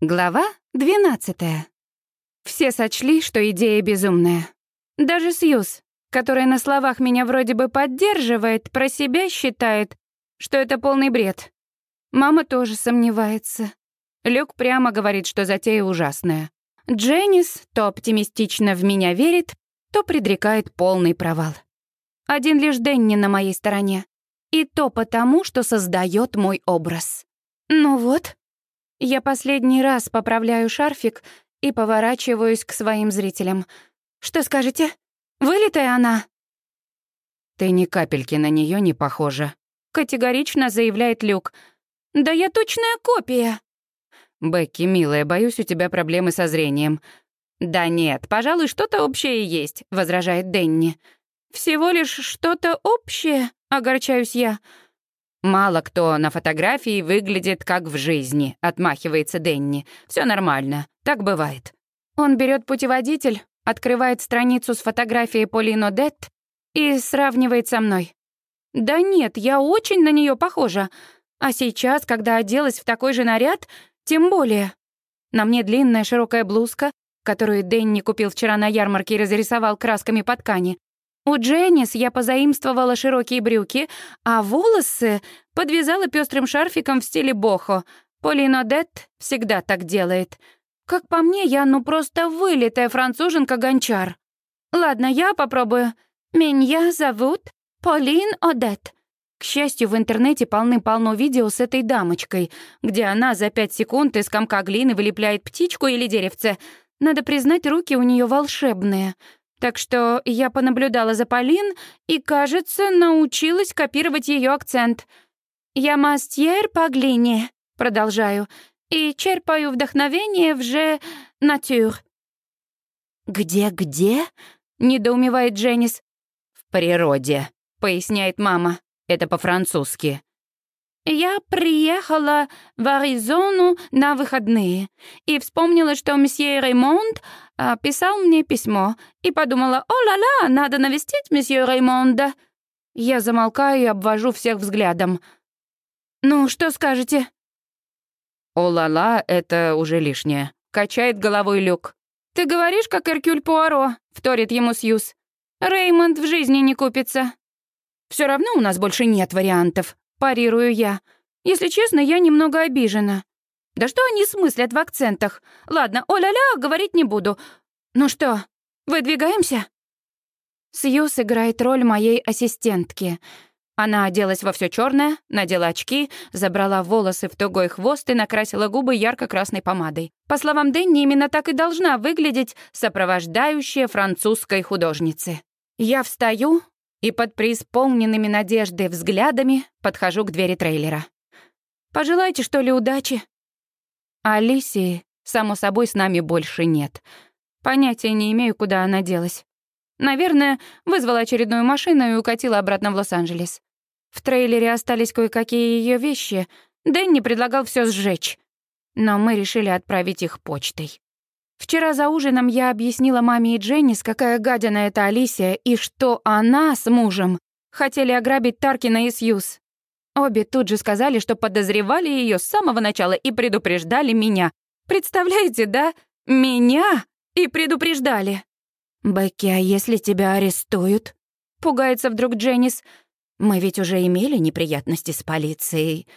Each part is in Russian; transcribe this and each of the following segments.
Глава 12. Все сочли, что идея безумная. Даже Сьюз, которая на словах меня вроде бы поддерживает, про себя считает, что это полный бред. Мама тоже сомневается. Люк прямо говорит, что затея ужасная. Дженнис то оптимистично в меня верит, то предрекает полный провал. Один лишь Дэнни на моей стороне. И то потому, что создает мой образ. Ну вот, я последний раз поправляю шарфик и поворачиваюсь к своим зрителям. Что скажете? Вылитая она? Ты ни капельки на нее не похожа. Категорично заявляет Люк. Да я точная копия. Бекки, милая, боюсь, у тебя проблемы со зрением. Да нет, пожалуй, что-то общее есть, возражает Денни. Всего лишь что-то общее, огорчаюсь я. «Мало кто на фотографии выглядит как в жизни», — отмахивается Денни. Все нормально, так бывает». Он берет путеводитель, открывает страницу с фотографией Полино Детт и сравнивает со мной. «Да нет, я очень на нее похожа. А сейчас, когда оделась в такой же наряд, тем более. На мне длинная широкая блузка, которую Дэнни купил вчера на ярмарке и разрисовал красками по ткани. У Дженнис я позаимствовала широкие брюки, а волосы подвязала пестрым шарфиком в стиле бохо. Полино Детт всегда так делает. Как по мне, я ну просто вылитая француженка-гончар. Ладно, я попробую. Меня зовут Полин Одет. К счастью, в интернете полны-полно видео с этой дамочкой, где она за пять секунд из комка глины вылепляет птичку или деревце. Надо признать, руки у нее волшебные — так что я понаблюдала за Полин и, кажется, научилась копировать ее акцент. «Я мастер по глине», — продолжаю, «и черпаю вдохновение в же натюр». «Где-где?» — недоумевает Дженнис. «В природе», — поясняет мама. «Это по-французски». Я приехала в Аризону на выходные и вспомнила, что месье Реймонд а, писал мне письмо и подумала, «О-ла-ла, надо навестить месье Реймонда». Я замолкаю и обвожу всех взглядом. «Ну, что скажете?» «О-ла-ла, это уже лишнее», — качает головой Люк. «Ты говоришь, как Эркюль Пуаро», — вторит ему Сьюз. «Реймонд в жизни не купится». Все равно у нас больше нет вариантов», Парирую я. Если честно, я немного обижена. Да что они смыслят в акцентах? Ладно, о-ля-ля, говорить не буду. Ну что, выдвигаемся? Сьюз играет роль моей ассистентки. Она оделась во все черное, надела очки, забрала волосы в тугой хвост и накрасила губы ярко-красной помадой. По словам Дэнни, именно так и должна выглядеть сопровождающая французской художницы. Я встаю, и под преисполненными надежды взглядами подхожу к двери трейлера. «Пожелайте, что ли, удачи?» Алисии, само собой, с нами больше нет. Понятия не имею, куда она делась. Наверное, вызвала очередную машину и укатила обратно в Лос-Анджелес. В трейлере остались кое-какие ее вещи. Дэнни предлагал все сжечь. Но мы решили отправить их почтой. Вчера за ужином я объяснила маме и Дженнис, какая гадина это Алисия, и что она с мужем хотели ограбить Таркина и Сьюз. Обе тут же сказали, что подозревали ее с самого начала и предупреждали меня. Представляете, да? Меня и предупреждали. «Бекки, а если тебя арестуют?» — пугается вдруг Дженнис. «Мы ведь уже имели неприятности с полицией».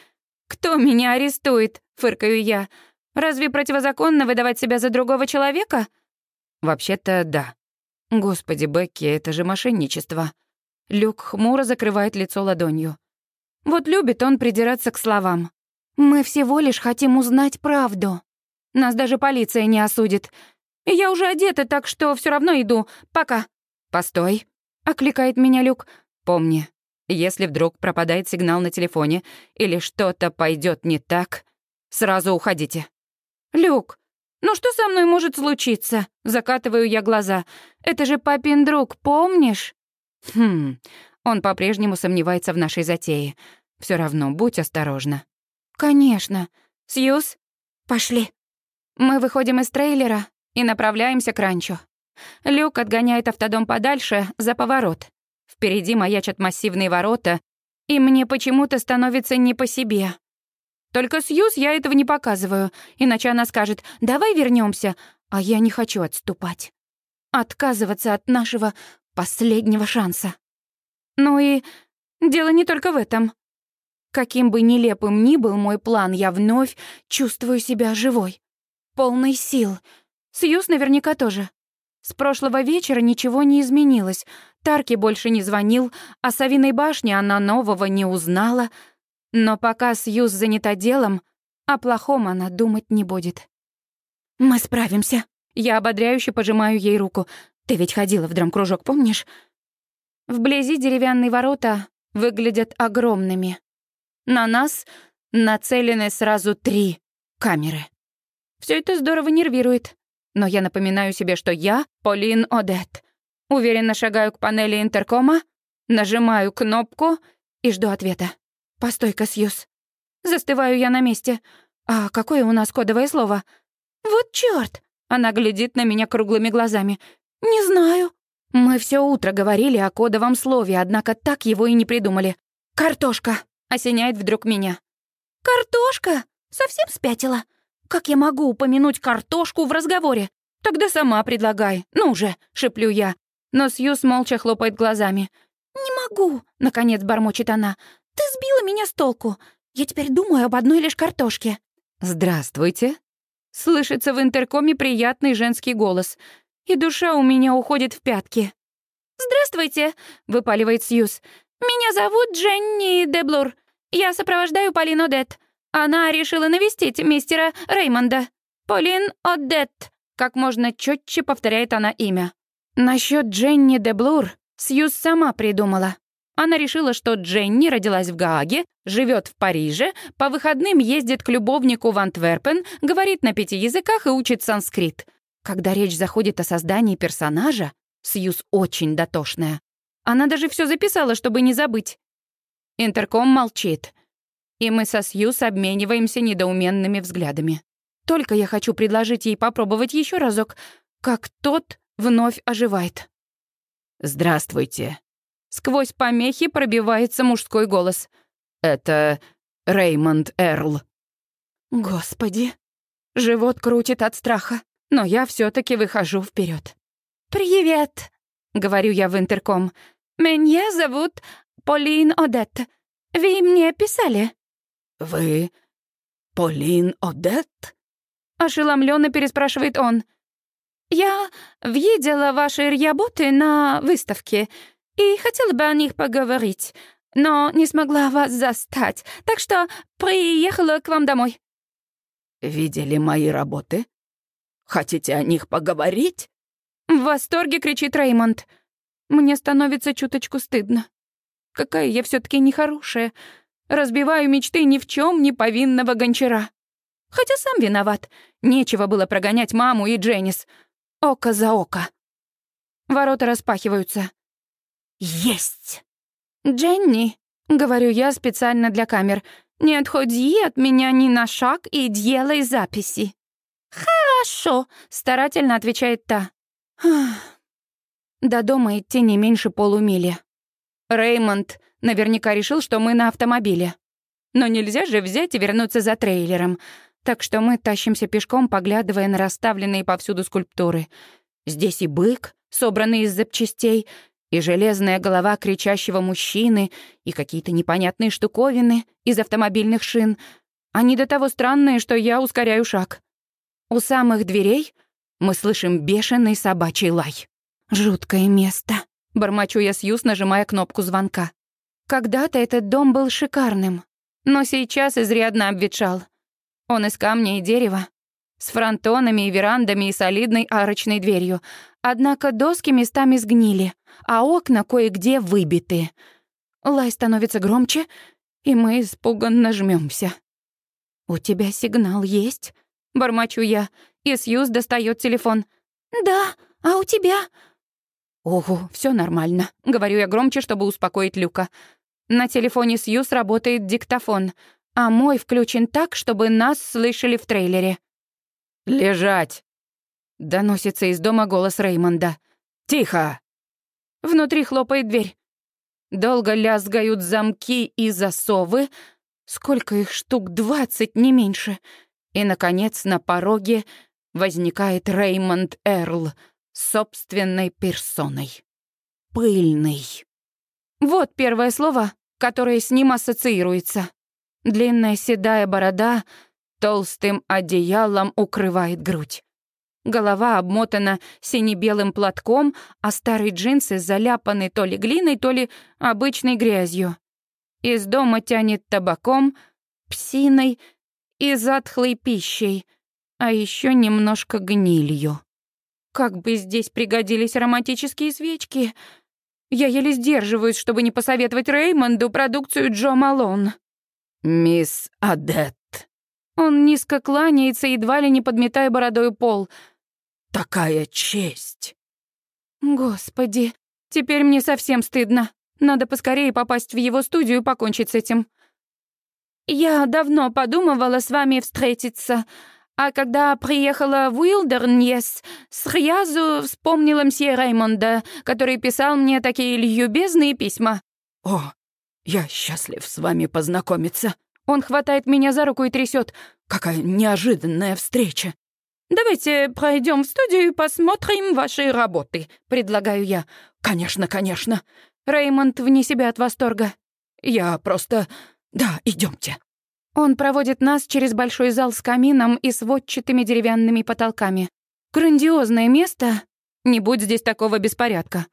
«Кто меня арестует?» — фыркаю я. Разве противозаконно выдавать себя за другого человека? Вообще-то да. Господи, Бекки, это же мошенничество. Люк хмуро закрывает лицо ладонью. Вот любит он придираться к словам. Мы всего лишь хотим узнать правду. Нас даже полиция не осудит. Я уже одета, так что все равно иду. Пока. Постой. Окликает меня Люк. Помни, если вдруг пропадает сигнал на телефоне или что-то пойдет не так, сразу уходите. «Люк, ну что со мной может случиться?» Закатываю я глаза. «Это же папин друг, помнишь?» «Хм...» Он по-прежнему сомневается в нашей затее. Все равно, будь осторожна». «Конечно. Сьюз, пошли». Мы выходим из трейлера и направляемся к ранчо. Люк отгоняет автодом подальше, за поворот. Впереди маячат массивные ворота, и мне почему-то становится не по себе. Только Сьюз я этого не показываю, иначе она скажет «давай вернемся, а я не хочу отступать. Отказываться от нашего последнего шанса. Ну и дело не только в этом. Каким бы нелепым ни был мой план, я вновь чувствую себя живой, полной сил. Сьюз наверняка тоже. С прошлого вечера ничего не изменилось. Тарки больше не звонил, о Савиной башне она нового не узнала. Но пока Сьюз занята делом, о плохом она думать не будет. «Мы справимся». Я ободряюще пожимаю ей руку. «Ты ведь ходила в драмкружок, помнишь?» Вблизи деревянные ворота выглядят огромными. На нас нацелены сразу три камеры. Все это здорово нервирует. Но я напоминаю себе, что я Полин Одет. Уверенно шагаю к панели интеркома, нажимаю кнопку и жду ответа. «Постой-ка, Сьюз». Застываю я на месте. «А какое у нас кодовое слово?» «Вот чёрт!» Она глядит на меня круглыми глазами. «Не знаю». Мы все утро говорили о кодовом слове, однако так его и не придумали. «Картошка!» — осеняет вдруг меня. «Картошка? Совсем спятила? Как я могу упомянуть картошку в разговоре? Тогда сама предлагай. Ну же!» — шеплю я. Но Сьюз молча хлопает глазами. «Не могу!» — наконец бормочет она. «Ты сбила меня с толку. Я теперь думаю об одной лишь картошке». «Здравствуйте», Слышится в интеркоме приятный женский голос. И душа у меня уходит в пятки. «Здравствуйте», — выпаливает Сьюз. «Меня зовут Дженни Деблур. Я сопровождаю Полину Одет. Она решила навестить мистера Реймонда. Полин Одет», — как можно четче повторяет она имя. Насчет Дженни Деблур Сьюз сама придумала. Она решила, что Дженни родилась в Гааге, живет в Париже, по выходным ездит к любовнику в Антверпен, говорит на пяти языках и учит санскрит. Когда речь заходит о создании персонажа, Сьюз очень дотошная. Она даже все записала, чтобы не забыть. Интерком молчит. И мы со Сьюз обмениваемся недоуменными взглядами. Только я хочу предложить ей попробовать еще разок, как тот вновь оживает. «Здравствуйте», Сквозь помехи пробивается мужской голос. «Это Реймонд Эрл». Господи. Живот крутит от страха, но я все таки выхожу вперед. «Привет», — говорю я в интерком. «Меня зовут Полин Одет. Вы мне писали?» «Вы Полин Одет?» Ошеломленно переспрашивает он. «Я видела ваши работы на выставке и хотела бы о них поговорить, но не смогла вас застать, так что приехала к вам домой». «Видели мои работы? Хотите о них поговорить?» В восторге кричит Реймонд. Мне становится чуточку стыдно. Какая я все таки нехорошая. Разбиваю мечты ни в чем не повинного гончара. Хотя сам виноват. Нечего было прогонять маму и Дженнис. Око за око. Ворота распахиваются. «Есть!» «Дженни», — говорю я специально для камер, «не отходи от меня ни на шаг и делай записи». «Хорошо», — старательно отвечает та. До дома идти не меньше полумили. Реймонд наверняка решил, что мы на автомобиле. Но нельзя же взять и вернуться за трейлером. Так что мы тащимся пешком, поглядывая на расставленные повсюду скульптуры. Здесь и бык, собранный из запчастей, и железная голова кричащего мужчины, и какие-то непонятные штуковины из автомобильных шин. Они до того странные, что я ускоряю шаг. У самых дверей мы слышим бешеный собачий лай. «Жуткое место», — бормочу я Сьюз, нажимая кнопку звонка. Когда-то этот дом был шикарным, но сейчас изрядно обветшал. Он из камня и дерева, с фронтонами и верандами и солидной арочной дверью. Однако доски местами сгнили, а окна кое-где выбиты. Лай становится громче, и мы испуганно жмемся. «У тебя сигнал есть?» — бормочу я, и Сьюз достает телефон. «Да, а у тебя?» «Ого, все нормально», — говорю я громче, чтобы успокоить Люка. На телефоне Сьюз работает диктофон, а мой включен так, чтобы нас слышали в трейлере. «Лежать!» — доносится из дома голос Реймонда. «Тихо!» Внутри хлопает дверь. Долго лязгают замки и засовы. Сколько их штук? Двадцать, не меньше. И, наконец, на пороге возникает Реймонд Эрл собственной персоной. Пыльный. Вот первое слово, которое с ним ассоциируется. Длинная седая борода толстым одеялом укрывает грудь. Голова обмотана сине-белым платком, а старые джинсы заляпаны то ли глиной, то ли обычной грязью. Из дома тянет табаком, псиной и затхлой пищей, а еще немножко гнилью. Как бы здесь пригодились романтические свечки. Я еле сдерживаюсь, чтобы не посоветовать Реймонду продукцию Джо Малон. «Мисс Адет». Он низко кланяется, едва ли не подметая бородой пол. «Такая честь!» Господи, теперь мне совсем стыдно. Надо поскорее попасть в его студию и покончить с этим. Я давно подумывала с вами встретиться, а когда приехала в Уилдерньес, сразу вспомнила мсье Реймонда, который писал мне такие любезные письма. «О, я счастлив с вами познакомиться». Он хватает меня за руку и трясет. «Какая неожиданная встреча!» «Давайте пройдем в студию и посмотрим ваши работы», — предлагаю я. «Конечно, конечно». Реймонд вне себя от восторга. «Я просто... Да, идемте. Он проводит нас через большой зал с камином и сводчатыми деревянными потолками. Грандиозное место. Не будь здесь такого беспорядка.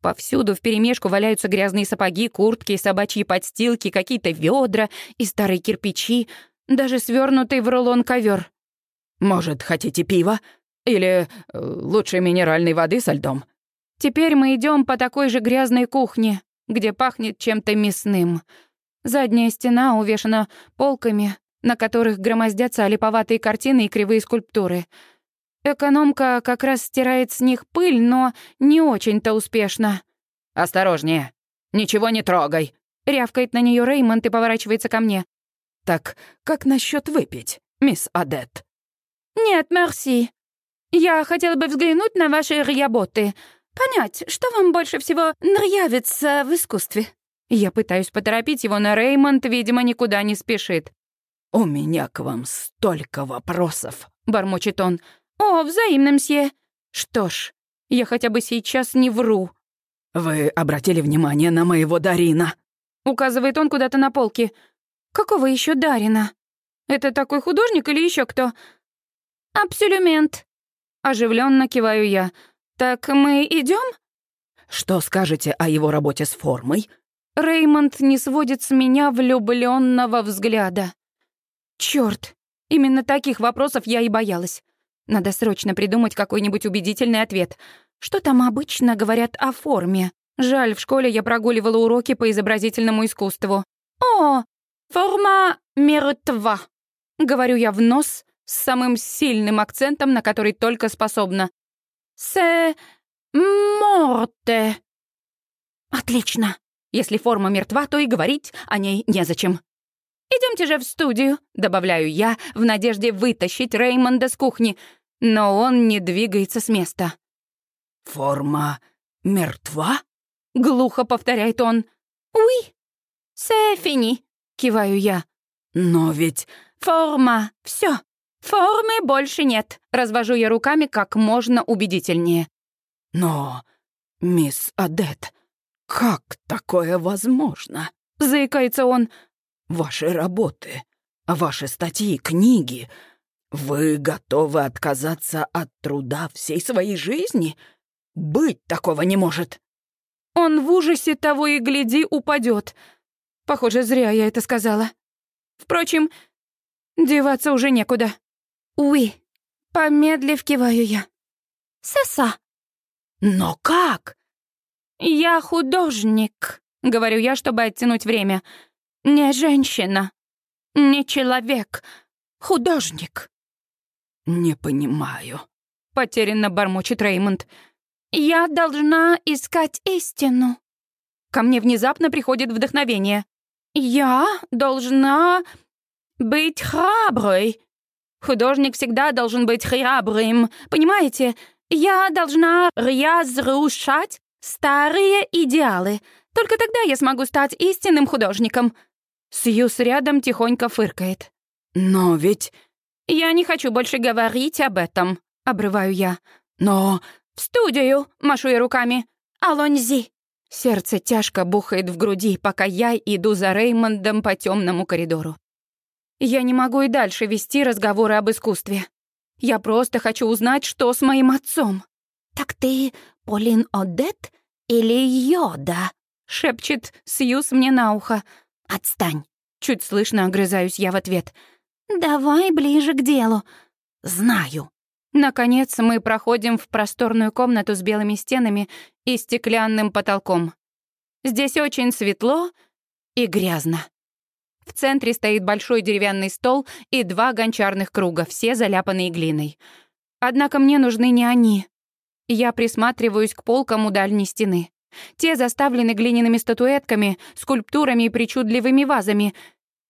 Повсюду вперемешку валяются грязные сапоги, куртки, собачьи подстилки, какие-то ведра и старые кирпичи, даже свернутый в рулон ковер. «Может, хотите пива? Или э, лучше минеральной воды со льдом?» Теперь мы идем по такой же грязной кухне, где пахнет чем-то мясным. Задняя стена увешана полками, на которых громоздятся олиповатые картины и кривые скульптуры. Экономка как раз стирает с них пыль, но не очень-то успешно. «Осторожнее! Ничего не трогай!» — рявкает на нее Реймонд и поворачивается ко мне. «Так как насчет выпить, мисс Адет?» «Нет, мерси. Я хотела бы взглянуть на ваши работы, понять, что вам больше всего нравится в искусстве». Я пытаюсь поторопить его, но Реймонд, видимо, никуда не спешит. «У меня к вам столько вопросов», — бормочет он. «О, взаимно, мсье. Что ж, я хотя бы сейчас не вру». «Вы обратили внимание на моего Дарина?» Указывает он куда-то на полке. «Какого еще Дарина? Это такой художник или еще кто?» «Абсолютмент». Оживленно киваю я. «Так мы идем? «Что скажете о его работе с формой?» Реймонд не сводит с меня влюбленного взгляда. Черт, именно таких вопросов я и боялась. Надо срочно придумать какой-нибудь убедительный ответ. Что там обычно говорят о форме? Жаль, в школе я прогуливала уроки по изобразительному искусству. «О, форма мертва», — говорю я в нос с самым сильным акцентом, на который только способна. «Се морте». «Отлично. Если форма мертва, то и говорить о ней незачем. Идемте же в студию», — добавляю я, в надежде вытащить Реймонда с кухни, но он не двигается с места. «Форма мертва?» — глухо повторяет он. «Уи, fini», — киваю я. «Но ведь...» «Форма, все, формы больше нет», — развожу я руками как можно убедительнее. «Но, мисс Адет, «Как такое возможно?» — заикается он. «Ваши работы, ваши статьи, книги. Вы готовы отказаться от труда всей своей жизни? Быть такого не может!» Он в ужасе того и гляди упадет. Похоже, зря я это сказала. Впрочем, деваться уже некуда. «Уи», — помедлив киваю я. «Сеса». «Но как?» «Я художник», — говорю я, чтобы оттянуть время. «Не женщина, не человек, художник». «Не понимаю», — потерянно бормочет Реймонд. «Я должна искать истину». Ко мне внезапно приходит вдохновение. «Я должна быть храброй. Художник всегда должен быть храбрым, понимаете? Я должна разрушать Старые идеалы. Только тогда я смогу стать истинным художником. Сьюз рядом тихонько фыркает. «Но ведь...» «Я не хочу больше говорить об этом», — обрываю я. «Но...» «В студию!» — машу я руками. «Алонзи!» Сердце тяжко бухает в груди, пока я иду за Реймондом по темному коридору. Я не могу и дальше вести разговоры об искусстве. Я просто хочу узнать, что с моим отцом. «Так ты Полин Одет или Йода?» — шепчет Сьюз мне на ухо. «Отстань!» — чуть слышно огрызаюсь я в ответ. «Давай ближе к делу. Знаю». Наконец мы проходим в просторную комнату с белыми стенами и стеклянным потолком. Здесь очень светло и грязно. В центре стоит большой деревянный стол и два гончарных круга, все заляпанные глиной. Однако мне нужны не они. Я присматриваюсь к полкам у дальней стены. Те заставлены глиняными статуэтками, скульптурами и причудливыми вазами.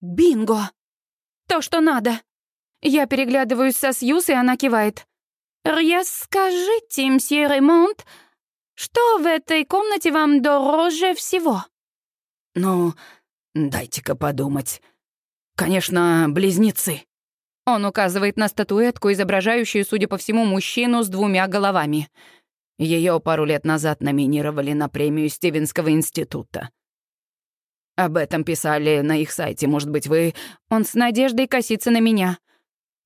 Бинго! То, что надо. Я переглядываюсь со Сьюз, и она кивает. «Расскажите, мсье Ремонт, что в этой комнате вам дороже всего?» «Ну, дайте-ка подумать. Конечно, близнецы». Он указывает на статуэтку, изображающую, судя по всему, мужчину с двумя головами. Ее пару лет назад номинировали на премию Стивенского института. Об этом писали на их сайте, может быть, вы... Он с надеждой косится на меня.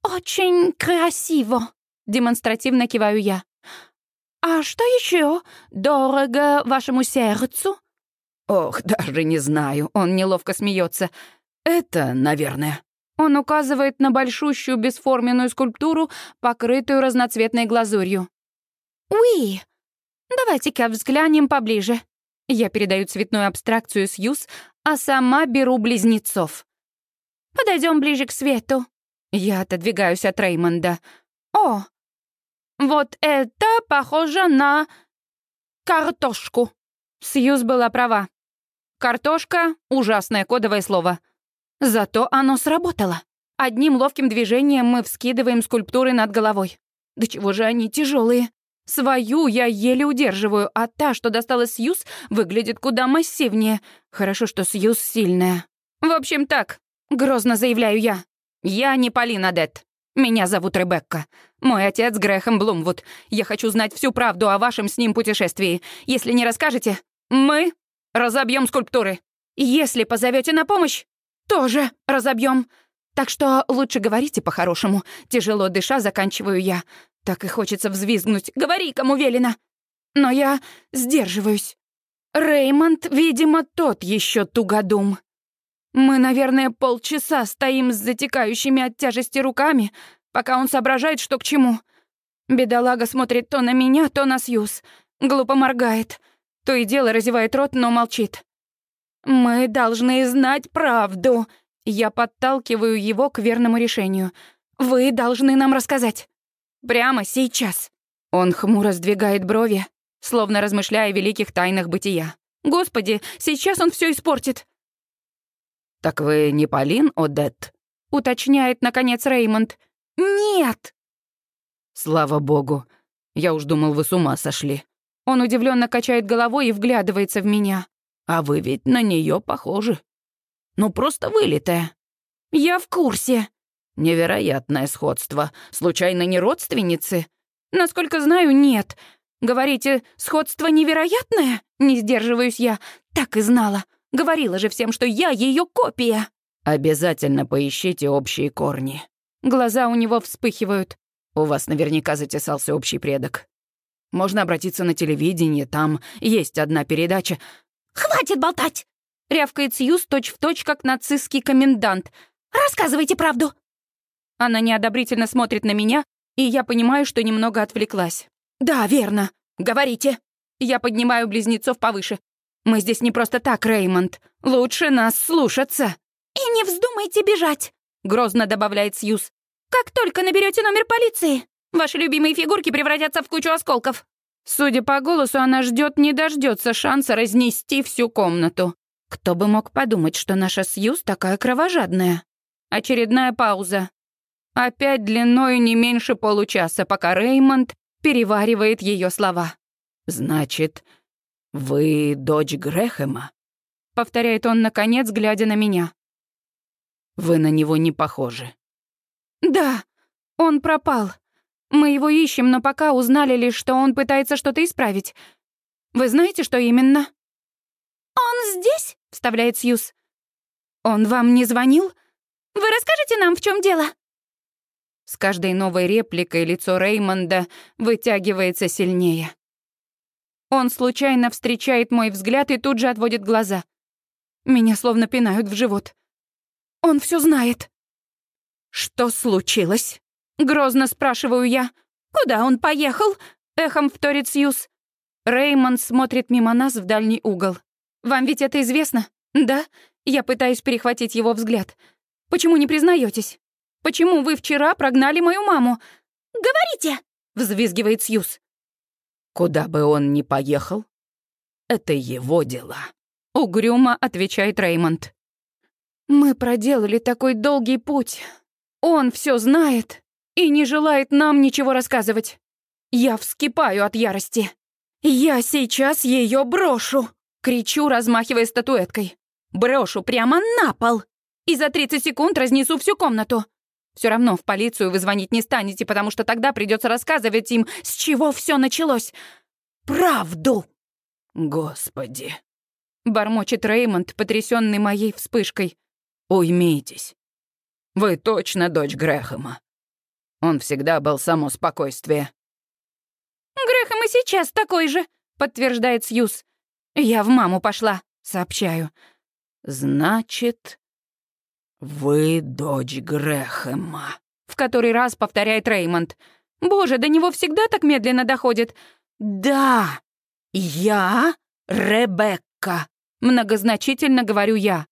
«Очень красиво», Демонстративно киваю я. «А что еще дорого вашему сердцу?» «Ох, даже не знаю», — он неловко смеется. «Это, наверное». Он указывает на большущую бесформенную скульптуру, покрытую разноцветной глазурью. «Уи, давайте-ка взглянем поближе». Я передаю цветную абстракцию Сьюз, а сама беру близнецов. Подойдем ближе к свету». Я отодвигаюсь от Реймонда. «О, вот это похоже на картошку. Сьюз была права. Картошка — ужасное кодовое слово. Зато оно сработало. Одним ловким движением мы вскидываем скульптуры над головой. Да чего же они тяжелые. Свою я еле удерживаю, а та, что досталась Сьюз, выглядит куда массивнее. Хорошо, что Сьюз сильная. В общем так, грозно заявляю я. Я не Полина Дет. Меня зовут Ребекка. Мой отец Грэхэм Блумвуд. Я хочу знать всю правду о вашем с ним путешествии. Если не расскажете, мы разобьем скульптуры. Если позовете на помощь, тоже разобьем. Так что лучше говорите по-хорошему. Тяжело дыша, заканчиваю я. Так и хочется взвизгнуть. Говори, кому велено. Но я сдерживаюсь. Реймонд, видимо, тот еще тугодум. Мы, наверное, полчаса стоим с затекающими от тяжести руками, пока он соображает, что к чему. Бедолага смотрит то на меня, то на Сьюз. Глупо моргает. То и дело разевает рот, но молчит. «Мы должны знать правду». Я подталкиваю его к верному решению. «Вы должны нам рассказать. Прямо сейчас». Он хмуро сдвигает брови, словно размышляя о великих тайнах бытия. «Господи, сейчас он все испортит. «Так вы не Полин Одет?» — уточняет, наконец, Реймонд. «Нет!» «Слава богу. Я уж думал, вы с ума сошли». Он удивленно качает головой и вглядывается в меня. «А вы ведь на нее похожи. Ну, просто вылитая». «Я в курсе». «Невероятное сходство. Случайно не родственницы?» «Насколько знаю, нет. Говорите, сходство невероятное?» Не сдерживаюсь я. Так и знала. Говорила же всем, что я ее копия. Обязательно поищите общие корни. Глаза у него вспыхивают. У вас наверняка затесался общий предок. Можно обратиться на телевидение, там есть одна передача. «Хватит болтать!» — рявкает Сьюз точь-в-точь, как нацистский комендант. «Рассказывайте правду!» Она неодобрительно смотрит на меня, и я понимаю, что немного отвлеклась. «Да, верно. Говорите!» Я поднимаю близнецов повыше. Мы здесь не просто так, Реймонд. Лучше нас слушаться». «И не вздумайте бежать», — грозно добавляет Сьюз. «Как только наберете номер полиции, ваши любимые фигурки превратятся в кучу осколков». Судя по голосу, она ждет не дождется шанса разнести всю комнату. Кто бы мог подумать, что наша Сьюз такая кровожадная? Очередная пауза. Опять длиною не меньше получаса, пока Реймонд переваривает ее слова. «Значит, «Вы дочь Грэхэма?» — повторяет он, наконец, глядя на меня. Вы на него не похожи. Да, он пропал. Мы его ищем, но пока узнали лишь, что он пытается что-то исправить. Вы знаете, что именно? «Он здесь?» — вставляет Сьюз. «Он вам не звонил?» «Вы расскажете нам, в чем дело?» С каждой новой репликой лицо Реймонда вытягивается сильнее. Он случайно встречает мой взгляд и тут же отводит глаза. Меня словно пинают в живот. Он все знает. «Что случилось?» — грозно спрашиваю я. «Куда он поехал?» — эхом вторит Сьюз. Реймонд смотрит мимо нас в дальний угол. «Вам ведь это известно?» «Да?» Я пытаюсь перехватить его взгляд. «Почему не признаетесь? Почему вы вчера прогнали мою маму?» «Говорите!» — взвизгивает Сьюз. Куда бы он ни поехал, это его дела. Угрюмо отвечает Реймонд. Мы проделали такой долгий путь. Он все знает и не желает нам ничего рассказывать. Я вскипаю от ярости. Я сейчас ее брошу, кричу, размахивая статуэткой. Брошу прямо на пол и за 30 секунд разнесу всю комнату. Все равно в полицию вы звонить не станете, потому что тогда придется рассказывать им, с чего все началось. Правду!» «Господи!» — бормочет Реймонд, потрясенный моей вспышкой. «Уймитесь. Вы точно дочь Грэхэма. Он всегда был само спокойствие». «Грэхэм и сейчас такой же», — подтверждает Сьюз. «Я в маму пошла», — сообщаю. «Значит, «Вы дочь Грэхэма», — в который раз повторяет Реймонд. «Боже, до него всегда так медленно доходит». «Да, я Ребекка», — многозначительно говорю я.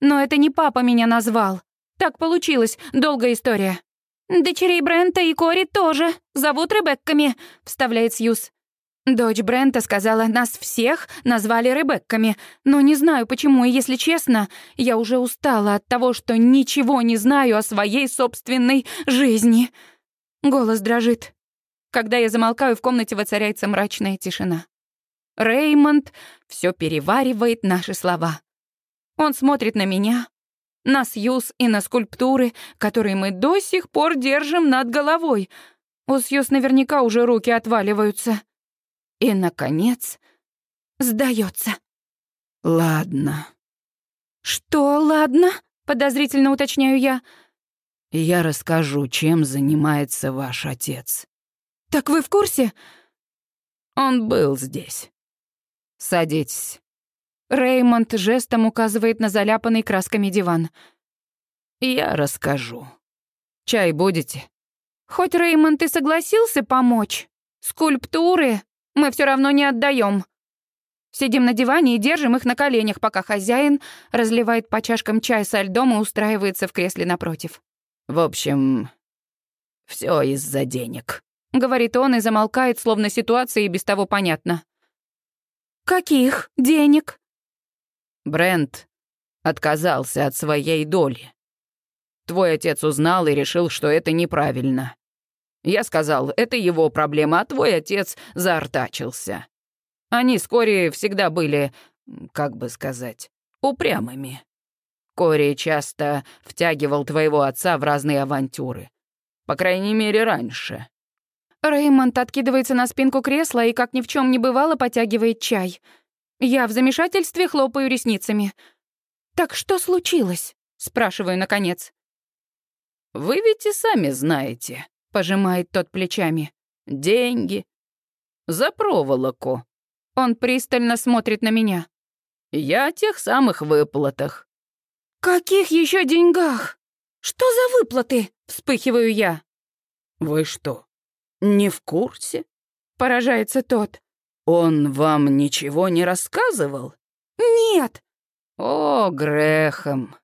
«Но это не папа меня назвал. Так получилось, долгая история». «Дочерей Брента и Кори тоже зовут Ребекками», — вставляет Сьюз. Дочь Брента сказала, нас всех назвали Ребекками, но не знаю почему, и если честно, я уже устала от того, что ничего не знаю о своей собственной жизни. Голос дрожит. Когда я замолкаю, в комнате воцаряется мрачная тишина. Реймонд все переваривает наши слова. Он смотрит на меня, на Сьюз и на скульптуры, которые мы до сих пор держим над головой. У Сьюз наверняка уже руки отваливаются. И, наконец, сдается. «Ладно». «Что «ладно»?» — подозрительно уточняю я. «Я расскажу, чем занимается ваш отец». «Так вы в курсе?» «Он был здесь. Садитесь». Реймонд жестом указывает на заляпанный красками диван. «Я расскажу. Чай будете?» Хоть Реймонд и согласился помочь, скульптуры мы все равно не отдаем. Сидим на диване и держим их на коленях, пока хозяин разливает по чашкам чай со льдом и устраивается в кресле напротив. «В общем, все из-за денег», — говорит он и замолкает, словно ситуация и без того понятна. «Каких денег?» Брент отказался от своей доли. Твой отец узнал и решил, что это неправильно. Я сказал, это его проблема, а твой отец заортачился. Они с Кори всегда были, как бы сказать, упрямыми. Кори часто втягивал твоего отца в разные авантюры. По крайней мере, раньше. Реймонд откидывается на спинку кресла и, как ни в чем не бывало, потягивает чай. Я в замешательстве хлопаю ресницами. «Так что случилось?» — спрашиваю наконец. «Вы ведь и сами знаете», Пожимает тот плечами. «Деньги. За проволоку». Он пристально смотрит на меня. «Я о тех самых выплатах». «Каких еще деньгах? Что за выплаты?» Вспыхиваю я. «Вы что, не в курсе?» Поражается тот. «Он вам ничего не рассказывал?» «Нет». «О, Грехом,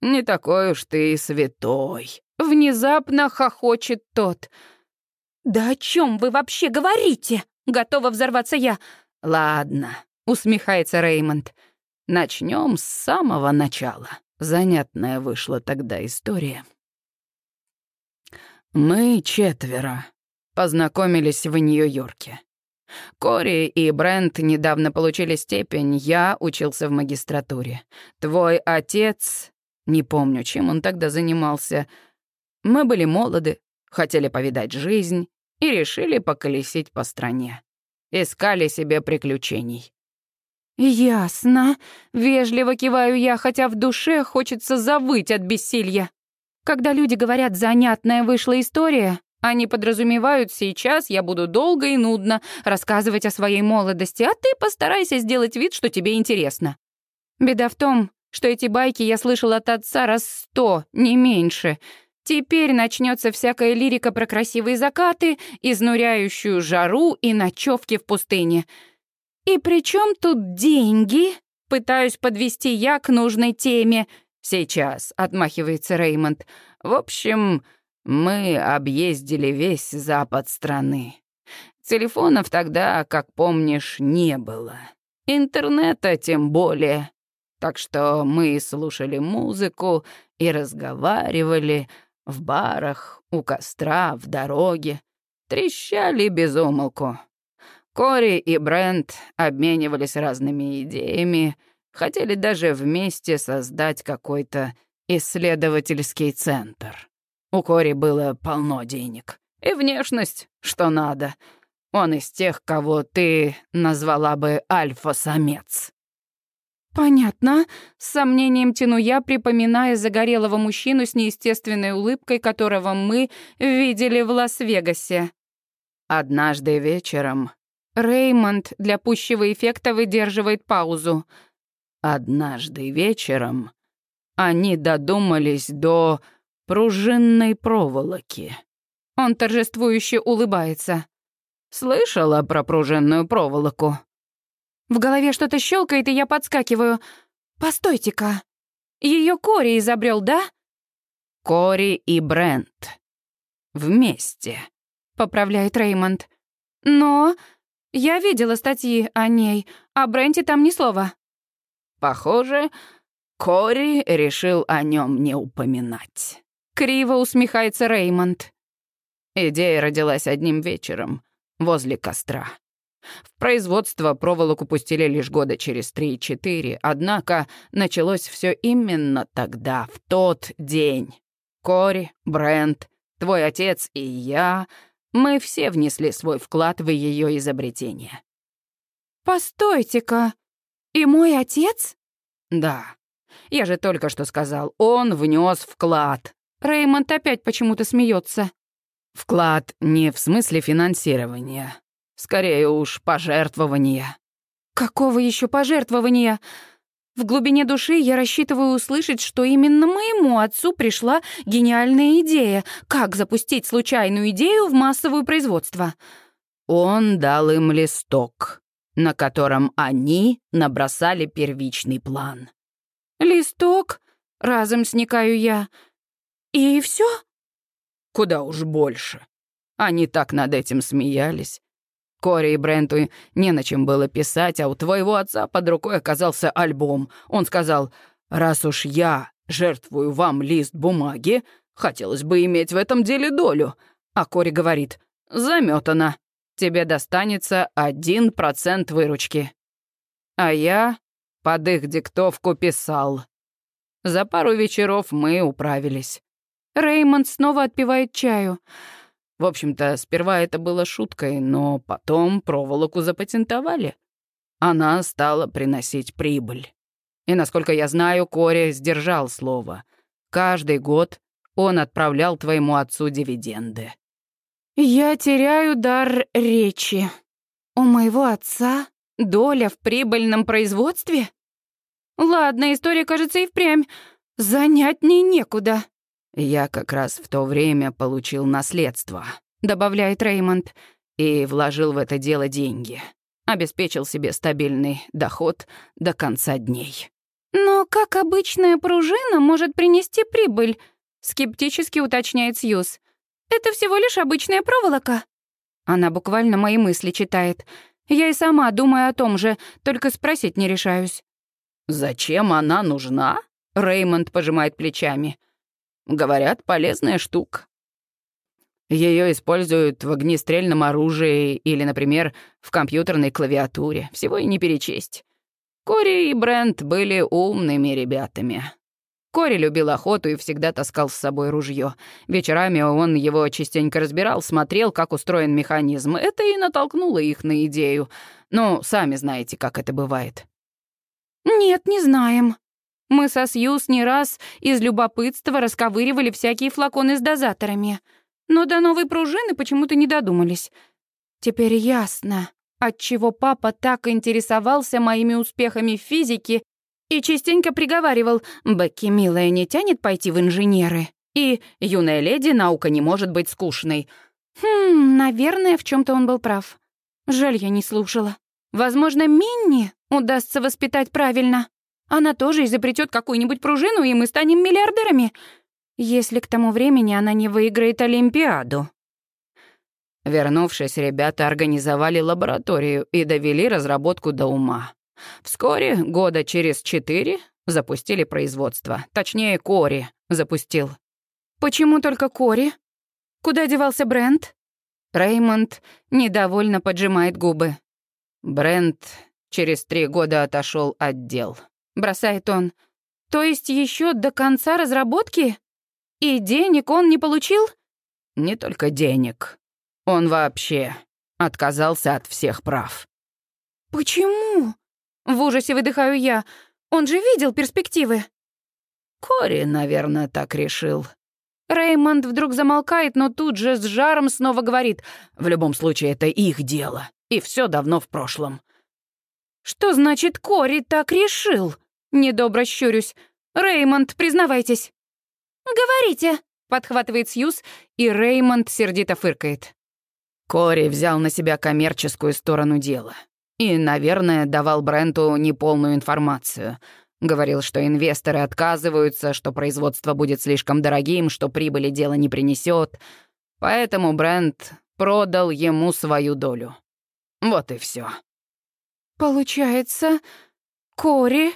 не такой уж ты и святой». Внезапно хохочет тот. «Да о чем вы вообще говорите?» Готова взорваться я. «Ладно», — усмехается Реймонд. Начнем с самого начала. Занятная вышла тогда история. Мы четверо познакомились в Нью-Йорке. Кори и Брент недавно получили степень, я учился в магистратуре. Твой отец Не помню, чем он тогда занимался. Мы были молоды, хотели повидать жизнь и решили поколесить по стране. Искали себе приключений. «Ясно. Вежливо киваю я, хотя в душе хочется завыть от бессилья. Когда люди говорят «занятная вышла история», они подразумевают «сейчас я буду долго и нудно рассказывать о своей молодости, а ты постарайся сделать вид, что тебе интересно». Беда в том, что эти байки я слышала от отца раз сто, не меньше. Теперь начнется всякая лирика про красивые закаты, изнуряющую жару и ночевки в пустыне. И при чем тут деньги? Пытаюсь подвести я к нужной теме. Сейчас, отмахивается Реймонд. В общем, мы объездили весь запад страны. Телефонов тогда, как помнишь, не было. Интернета тем более. Так что мы слушали музыку и разговаривали в барах, у костра, в дороге. Трещали без умолку. Кори и Брент обменивались разными идеями, хотели даже вместе создать какой-то исследовательский центр. У Кори было полно денег. И внешность, что надо. Он из тех, кого ты назвала бы альфа-самец. «Понятно», — с сомнением тяну я, припоминая загорелого мужчину с неестественной улыбкой, которого мы видели в Лас-Вегасе. Однажды вечером Реймонд для пущего эффекта выдерживает паузу. Однажды вечером они додумались до пружинной проволоки. Он торжествующе улыбается. Слышала про пружинную проволоку? В голове что-то щелкает, и я подскакиваю. Постойте-ка. Ее Кори изобрел, да? Кори и Брент. Вместе. Поправляет Реймонд. Но я видела статьи о ней, о Бренте там ни слова. Похоже, Кори решил о нем не упоминать. Криво усмехается Реймонд. Идея родилась одним вечером возле костра. В производство проволоку пустили лишь года через три-четыре, однако началось все именно тогда, в тот день. Кори, Брент, твой отец и я, мы все внесли свой вклад в ее изобретение. «Постойте-ка, и мой отец?» «Да. Я же только что сказал, он внес вклад. Реймонд опять почему-то смеется. Вклад не в смысле финансирования. Скорее уж, пожертвования. Какого еще пожертвования? В глубине души я рассчитываю услышать, что именно моему отцу пришла гениальная идея, как запустить случайную идею в массовое производство. Он дал им листок, на котором они набросали первичный план. «Листок?» — разом сникаю я — «И все? «Куда уж больше. Они так над этим смеялись. Кори и Бренту не на чем было писать, а у твоего отца под рукой оказался альбом. Он сказал, «Раз уж я жертвую вам лист бумаги, хотелось бы иметь в этом деле долю». А Кори говорит, «Заметано. Тебе достанется один процент выручки». А я под их диктовку писал. За пару вечеров мы управились. Реймонд снова отпивает чаю. В общем-то, сперва это было шуткой, но потом проволоку запатентовали. Она стала приносить прибыль. И, насколько я знаю, Кори сдержал слово. Каждый год он отправлял твоему отцу дивиденды. «Я теряю дар речи. У моего отца доля в прибыльном производстве? Ладно, история, кажется, и впрямь. Занятней некуда». «Я как раз в то время получил наследство», — добавляет Реймонд, «и вложил в это дело деньги. Обеспечил себе стабильный доход до конца дней». «Но как обычная пружина может принести прибыль?» — скептически уточняет Сьюз. «Это всего лишь обычная проволока». Она буквально мои мысли читает. Я и сама думаю о том же, только спросить не решаюсь. «Зачем она нужна?» — Реймонд пожимает плечами. Говорят, полезная штука. Ее используют в огнестрельном оружии или, например, в компьютерной клавиатуре. Всего и не перечесть. Кори и Брент были умными ребятами. Кори любил охоту и всегда таскал с собой ружье. Вечерами он его частенько разбирал, смотрел, как устроен механизм. Это и натолкнуло их на идею. Ну, сами знаете, как это бывает. «Нет, не знаем. Мы со Сьюз не раз из любопытства расковыривали всякие флаконы с дозаторами, но до новой пружины почему-то не додумались. Теперь ясно, отчего папа так интересовался моими успехами в физике и частенько приговаривал «Бекки, милая, не тянет пойти в инженеры?» и «Юная леди, наука не может быть скучной». Хм, наверное, в чем то он был прав. Жаль, я не слушала. Возможно, Минни удастся воспитать правильно. Она тоже изобретет какую-нибудь пружину, и мы станем миллиардерами. Если к тому времени она не выиграет Олимпиаду. Вернувшись, ребята организовали лабораторию и довели разработку до ума. Вскоре, года через четыре, запустили производство. Точнее, Кори запустил. «Почему только Кори? Куда девался Брент?» Реймонд недовольно поджимает губы. Брент через три года отошел от дел. Бросает он. То есть еще до конца разработки? И денег он не получил? Не только денег. Он вообще отказался от всех прав. Почему? В ужасе выдыхаю я. Он же видел перспективы. Кори, наверное, так решил. Реймонд вдруг замолкает, но тут же с жаром снова говорит. В любом случае, это их дело, и все давно в прошлом. Что значит Кори так решил? Недобро щурюсь. Реймонд, признавайтесь. Говорите, подхватывает Сьюз, и Реймонд сердито фыркает. Кори взял на себя коммерческую сторону дела. И, наверное, давал Бренту неполную информацию. Говорил, что инвесторы отказываются, что производство будет слишком дорогим, что прибыли дело не принесет. Поэтому Брент продал ему свою долю. Вот и все. Получается, Кори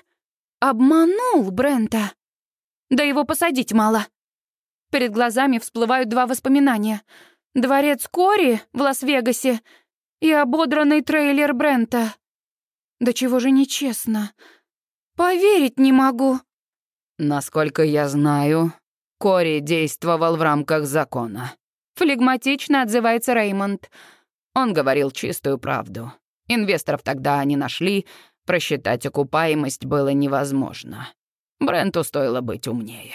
обманул Брента. Да его посадить мало. Перед глазами всплывают два воспоминания. Дворец Кори в Лас-Вегасе и ободранный трейлер Брента. Да чего же нечестно. Поверить не могу. Насколько я знаю, Кори действовал в рамках закона. Флегматично отзывается Реймонд. Он говорил чистую правду. Инвесторов тогда не нашли, просчитать окупаемость было невозможно. Бренту стоило быть умнее.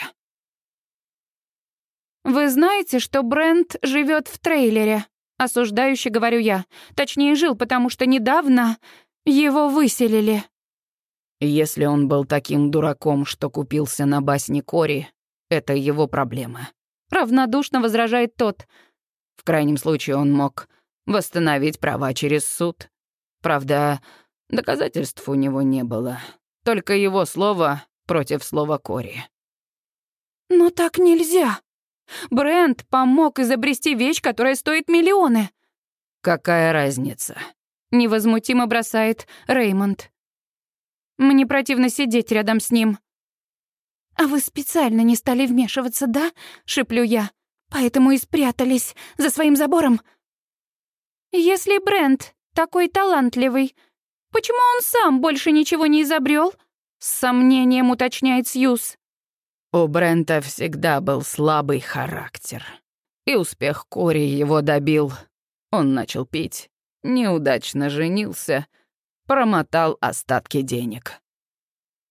«Вы знаете, что Брент живет в трейлере?» Осуждающе говорю я. Точнее, жил, потому что недавно его выселили. Если он был таким дураком, что купился на басне Кори, это его проблема. Равнодушно возражает тот. В крайнем случае он мог восстановить права через суд. Правда, доказательств у него не было. Только его слово против слова Кори. «Но так нельзя!» Брент помог изобрести вещь, которая стоит миллионы. Какая разница? Невозмутимо бросает Реймонд. Мне противно сидеть рядом с ним. «А вы специально не стали вмешиваться, да?» — шиплю я. «Поэтому и спрятались за своим забором». «Если Брент такой талантливый, почему он сам больше ничего не изобрел? С сомнением уточняет Сьюз. У Брента всегда был слабый характер. И успех Кори его добил. Он начал пить, неудачно женился, промотал остатки денег.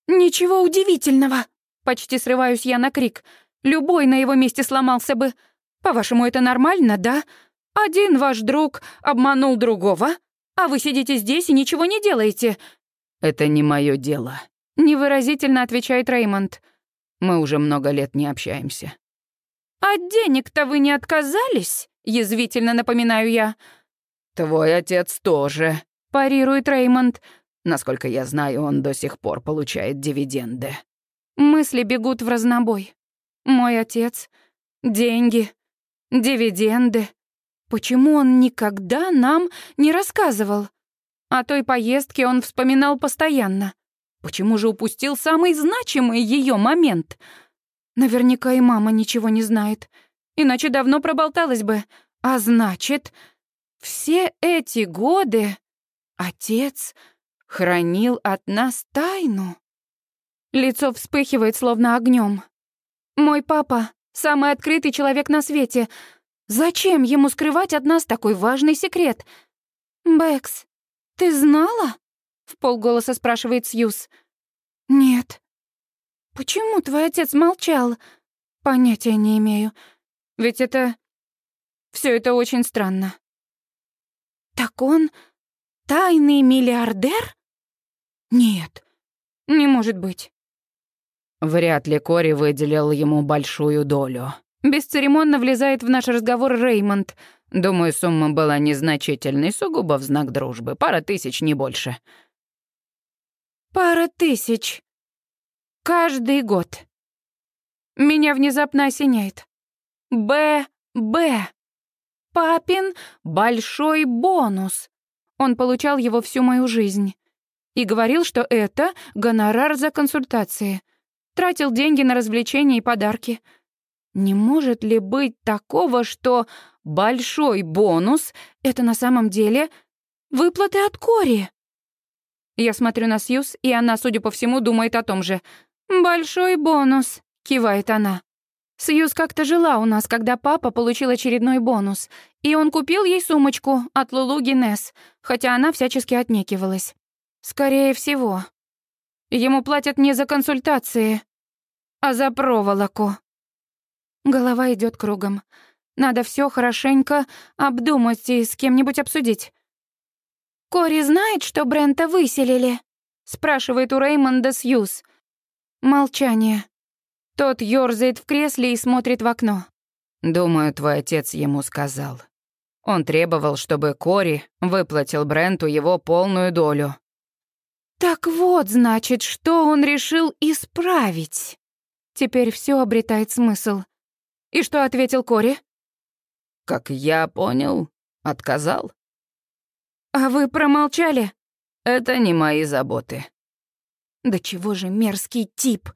«Ничего удивительного!» Почти срываюсь я на крик. «Любой на его месте сломался бы. По-вашему, это нормально, да? Один ваш друг обманул другого, а вы сидите здесь и ничего не делаете». «Это не мое дело», — невыразительно отвечает Реймонд. Мы уже много лет не общаемся». «А денег-то вы не отказались?» — язвительно напоминаю я. «Твой отец тоже», — парирует Реймонд. «Насколько я знаю, он до сих пор получает дивиденды». Мысли бегут в разнобой. Мой отец, деньги, дивиденды. Почему он никогда нам не рассказывал? О той поездке он вспоминал постоянно. Почему же упустил самый значимый ее момент? Наверняка и мама ничего не знает. Иначе давно проболталась бы. А значит, все эти годы отец хранил от нас тайну. Лицо вспыхивает, словно огнем. Мой папа — самый открытый человек на свете. Зачем ему скрывать от нас такой важный секрет? «Бэкс, ты знала?» — в полголоса спрашивает Сьюз. «Нет». «Почему твой отец молчал?» «Понятия не имею. Ведь это... все это очень странно». «Так он тайный миллиардер?» «Нет, не может быть». Вряд ли Кори выделил ему большую долю. Бесцеремонно влезает в наш разговор Реймонд. Думаю, сумма была незначительной, сугубо в знак дружбы. Пара тысяч, не больше. Пара тысяч. Каждый год. Меня внезапно осеняет. Б. Б. Папин большой бонус. Он получал его всю мою жизнь. И говорил, что это гонорар за консультации. Тратил деньги на развлечения и подарки. Не может ли быть такого, что большой бонус — это на самом деле выплаты от Кори? Я смотрю на Сьюз, и она, судя по всему, думает о том же. «Большой бонус», — кивает она. Сьюз как-то жила у нас, когда папа получил очередной бонус, и он купил ей сумочку от Лулу Гинес, хотя она всячески отнекивалась. Скорее всего. Ему платят не за консультации, а за проволоку. Голова идет кругом. Надо все хорошенько обдумать и с кем-нибудь обсудить. «Кори знает, что Брента выселили?» — спрашивает у Реймонда Сьюз. Молчание. Тот ёрзает в кресле и смотрит в окно. «Думаю, твой отец ему сказал. Он требовал, чтобы Кори выплатил Бренту его полную долю». «Так вот, значит, что он решил исправить?» Теперь все обретает смысл. И что ответил Кори? Как я понял, отказал. А вы промолчали? Это не мои заботы. Да чего же мерзкий тип.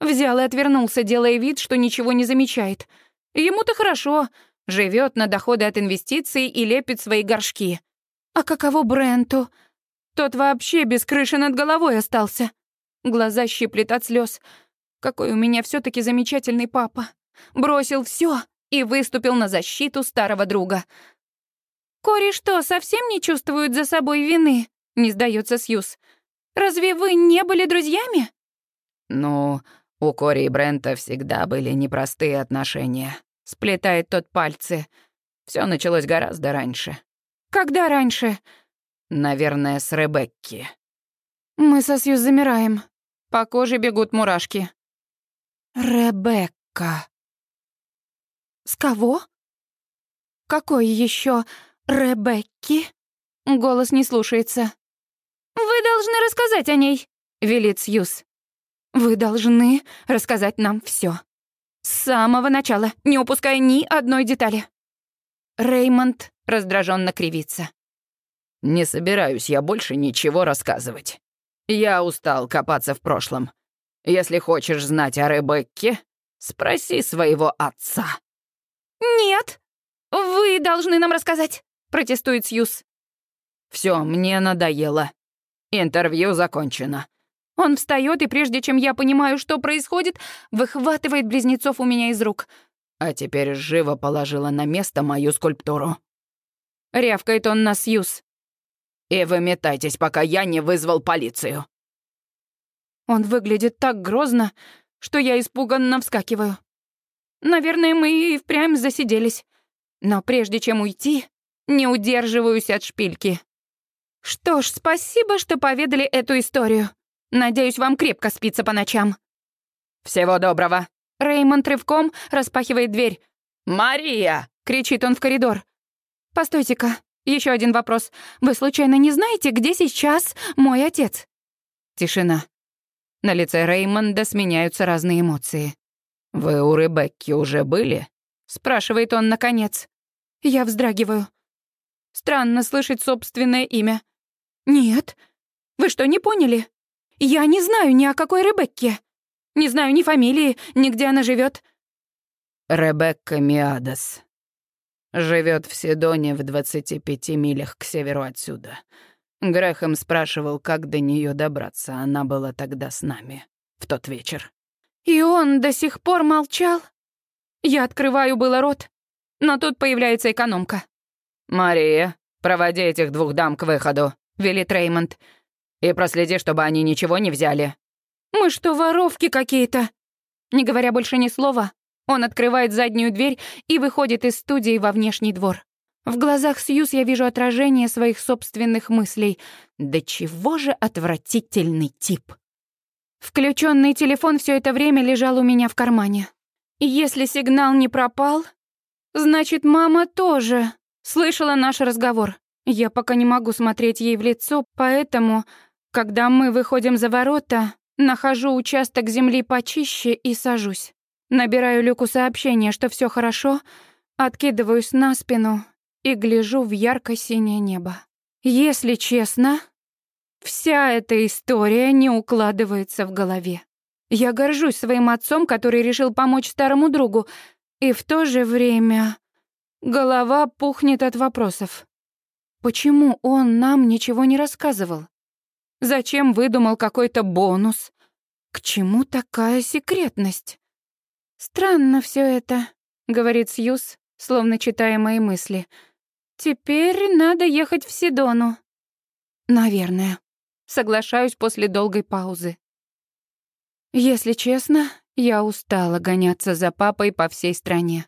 Взял и отвернулся, делая вид, что ничего не замечает. Ему-то хорошо, живет на доходы от инвестиций и лепит свои горшки. А каково Бренту? Тот вообще без крыши над головой остался. Глаза щиплет от слез. Какой у меня все таки замечательный папа. Бросил все и выступил на защиту старого друга. «Кори что, совсем не чувствует за собой вины?» — не сдается Сьюз. «Разве вы не были друзьями?» «Ну, у Кори и Брента всегда были непростые отношения», — сплетает тот пальцы. Все началось гораздо раньше. «Когда раньше?» «Наверное, с Ребекки». Мы со Сьюз замираем. По коже бегут мурашки. «Ребекка», «С кого?» «Какой еще Ребекки?» Голос не слушается. «Вы должны рассказать о ней», — велит Сьюз. «Вы должны рассказать нам все. С самого начала, не упуская ни одной детали». Реймонд раздраженно кривится. «Не собираюсь я больше ничего рассказывать. Я устал копаться в прошлом. Если хочешь знать о Ребекке, спроси своего отца». «Нет, вы должны нам рассказать», — протестует Сьюз. Все, мне надоело. Интервью закончено». Он встает и прежде чем я понимаю, что происходит, выхватывает близнецов у меня из рук. А теперь живо положила на место мою скульптуру. Рявкает он на Сьюз. «И выметайтесь, пока я не вызвал полицию». Он выглядит так грозно, что я испуганно вскакиваю. Наверное, мы и впрямь засиделись. Но прежде чем уйти, не удерживаюсь от шпильки. Что ж, спасибо, что поведали эту историю. Надеюсь, вам крепко спится по ночам. Всего доброго. Реймонд рывком распахивает дверь. «Мария!» — кричит он в коридор. «Постойте-ка, еще один вопрос. Вы случайно не знаете, где сейчас мой отец?» Тишина. На лице Реймонда сменяются разные эмоции. «Вы у Ребекки уже были?» — спрашивает он наконец. Я вздрагиваю. Странно слышать собственное имя. «Нет. Вы что, не поняли? Я не знаю ни о какой Ребекке. Не знаю ни фамилии, ни где она живет. Ребекка Миадас. Живет в Седоне в 25 милях к северу отсюда. Грехом спрашивал, как до нее добраться, она была тогда с нами. в тот вечер. И он до сих пор молчал? Я открываю было рот, но тут появляется экономка. «Мария, проводи этих двух дам к выходу», — велит Реймонд. «И проследи, чтобы они ничего не взяли». «Мы что, воровки какие-то?» Не говоря больше ни слова, он открывает заднюю дверь и выходит из студии во внешний двор. В глазах Сьюз я вижу отражение своих собственных мыслей. Да чего же отвратительный тип. Включенный телефон все это время лежал у меня в кармане. И если сигнал не пропал, значит, мама тоже слышала наш разговор. Я пока не могу смотреть ей в лицо, поэтому, когда мы выходим за ворота, нахожу участок земли почище и сажусь. Набираю Люку сообщение, что все хорошо, откидываюсь на спину и гляжу в ярко-синее небо. Если честно, вся эта история не укладывается в голове. Я горжусь своим отцом, который решил помочь старому другу, и в то же время голова пухнет от вопросов. Почему он нам ничего не рассказывал? Зачем выдумал какой-то бонус? К чему такая секретность? Странно все это, говорит Сьюз, словно читая мои мысли. Теперь надо ехать в Сидону. Наверное. Соглашаюсь после долгой паузы. Если честно, я устала гоняться за папой по всей стране.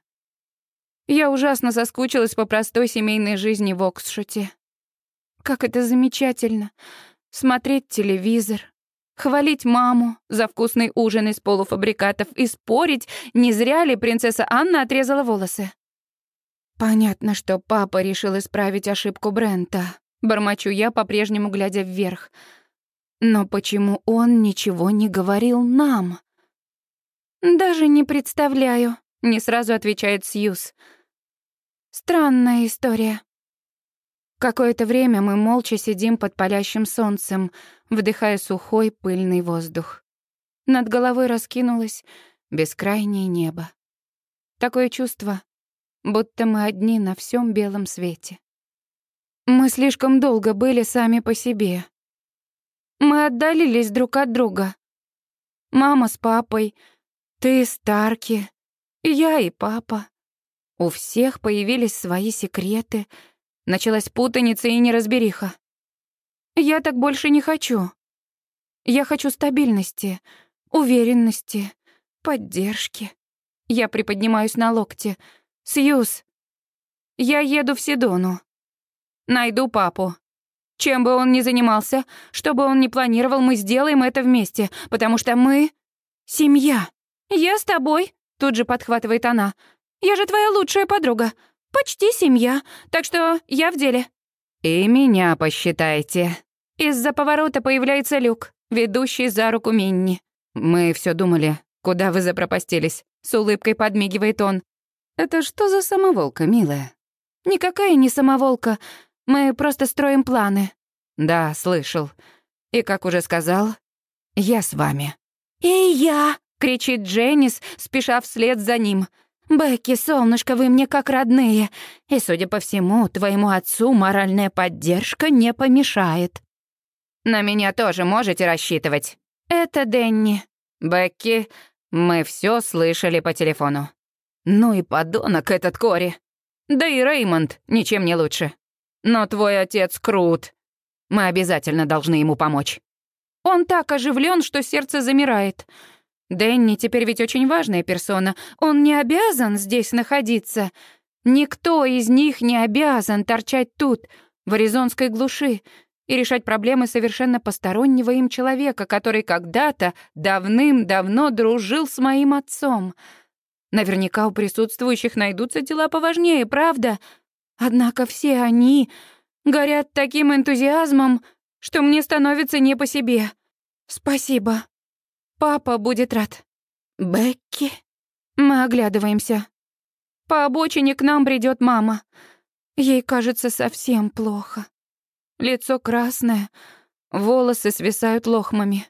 Я ужасно соскучилась по простой семейной жизни в Оксшоте. Как это замечательно — смотреть телевизор, хвалить маму за вкусный ужин из полуфабрикатов и спорить, не зря ли принцесса Анна отрезала волосы. Понятно, что папа решил исправить ошибку Брента. Бормочу я, по-прежнему глядя вверх. Но почему он ничего не говорил нам? Даже не представляю, не сразу отвечает Сьюз. Странная история. Какое-то время мы молча сидим под палящим солнцем, вдыхая сухой пыльный воздух. Над головой раскинулось бескрайнее небо. Такое чувство, будто мы одни на всем белом свете. Мы слишком долго были сами по себе. Мы отдалились друг от друга. Мама с папой, ты с Тарки, я и папа. У всех появились свои секреты, началась путаница и неразбериха. Я так больше не хочу. Я хочу стабильности, уверенности, поддержки. Я приподнимаюсь на локте — «Сьюз, я еду в Сидону. Найду папу. Чем бы он ни занимался, что бы он ни планировал, мы сделаем это вместе, потому что мы — семья. Я с тобой», — тут же подхватывает она. «Я же твоя лучшая подруга. Почти семья, так что я в деле». «И меня посчитайте». Из-за поворота появляется Люк, ведущий за руку Минни. «Мы все думали, куда вы запропастились?» С улыбкой подмигивает он. «Это что за самоволка, милая?» «Никакая не самоволка. Мы просто строим планы». «Да, слышал. И, как уже сказал, я с вами». «И я!» — кричит Дженнис, спеша вслед за ним. «Бекки, солнышко, вы мне как родные. И, судя по всему, твоему отцу моральная поддержка не помешает». «На меня тоже можете рассчитывать». «Это Денни». «Бекки, мы все слышали по телефону. Ну и подонок этот Кори. Да и Реймонд ничем не лучше. Но твой отец крут. Мы обязательно должны ему помочь. Он так оживлен, что сердце замирает. Дэнни теперь ведь очень важная персона. Он не обязан здесь находиться. Никто из них не обязан торчать тут, в аризонской глуши, и решать проблемы совершенно постороннего им человека, который когда-то давным-давно дружил с моим отцом. Наверняка у присутствующих найдутся дела поважнее, правда? Однако все они горят таким энтузиазмом, что мне становится не по себе. Спасибо. Папа будет рад. Бекки. Мы оглядываемся. По обочине к нам бредет мама. Ей кажется совсем плохо. Лицо красное, волосы свисают лохмами.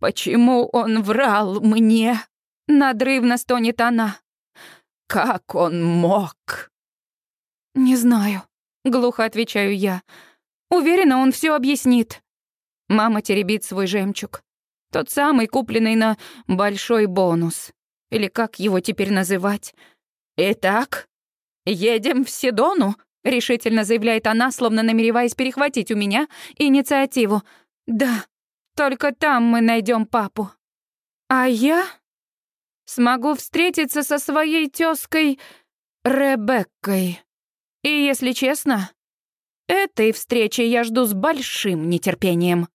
Почему он врал мне? Надрывно стонет она. Как он мог? Не знаю, глухо отвечаю я. Уверена, он все объяснит. Мама теребит свой жемчуг. Тот самый, купленный на большой бонус. Или как его теперь называть? Итак, едем в Седону, решительно заявляет она, словно намереваясь перехватить у меня инициативу. Да, только там мы найдем папу. А я смогу встретиться со своей тёзкой Ребеккой. И если честно, этой встречи я жду с большим нетерпением.